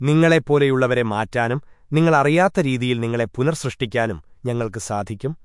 നിങ്ങളെപ്പോലെയുള്ളവരെ മാറ്റാനും നിങ്ങളറിയാത്ത രീതിയിൽ നിങ്ങളെ പുനർസൃഷ്ടിക്കാനും ഞങ്ങൾക്ക് സാധിക്കും.